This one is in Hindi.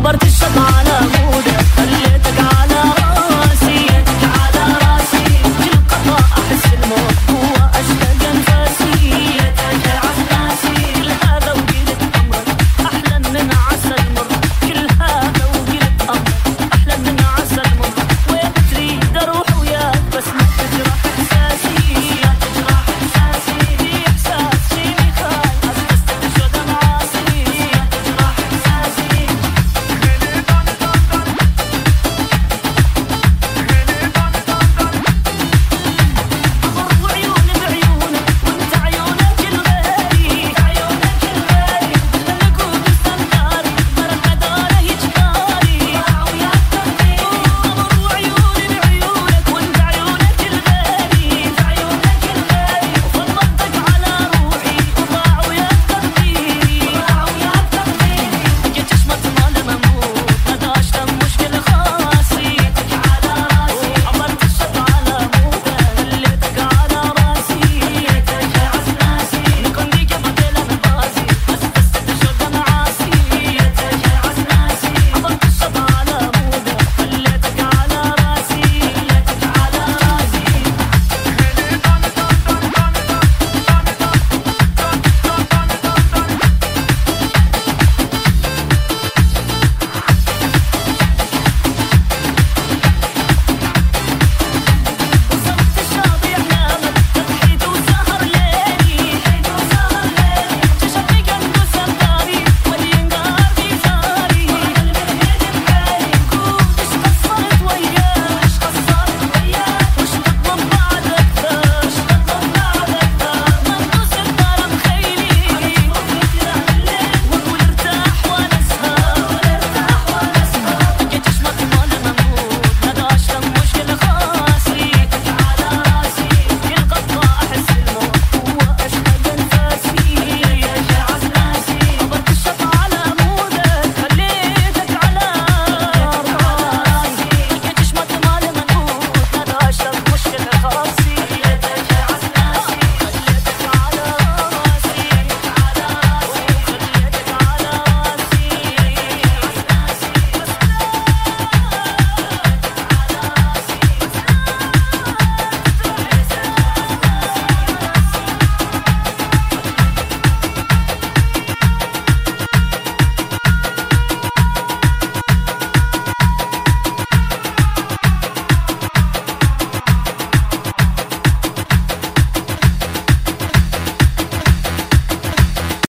अमर किस